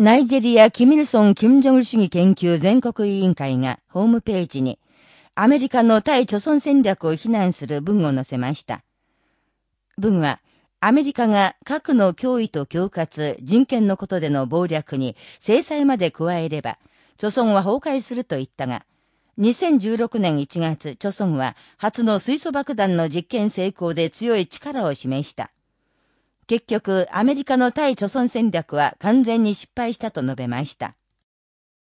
ナイジェリア・キミルソン・キム・ジョンル主義研究全国委員会がホームページに、アメリカの対貯村戦略を非難する文を載せました。文は、アメリカが核の脅威と恐喝、人権のことでの謀略に制裁まで加えれば、貯村は崩壊すると言ったが、2016年1月、貯村は初の水素爆弾の実験成功で強い力を示した。結局、アメリカの対貯村戦略は完全に失敗したと述べました。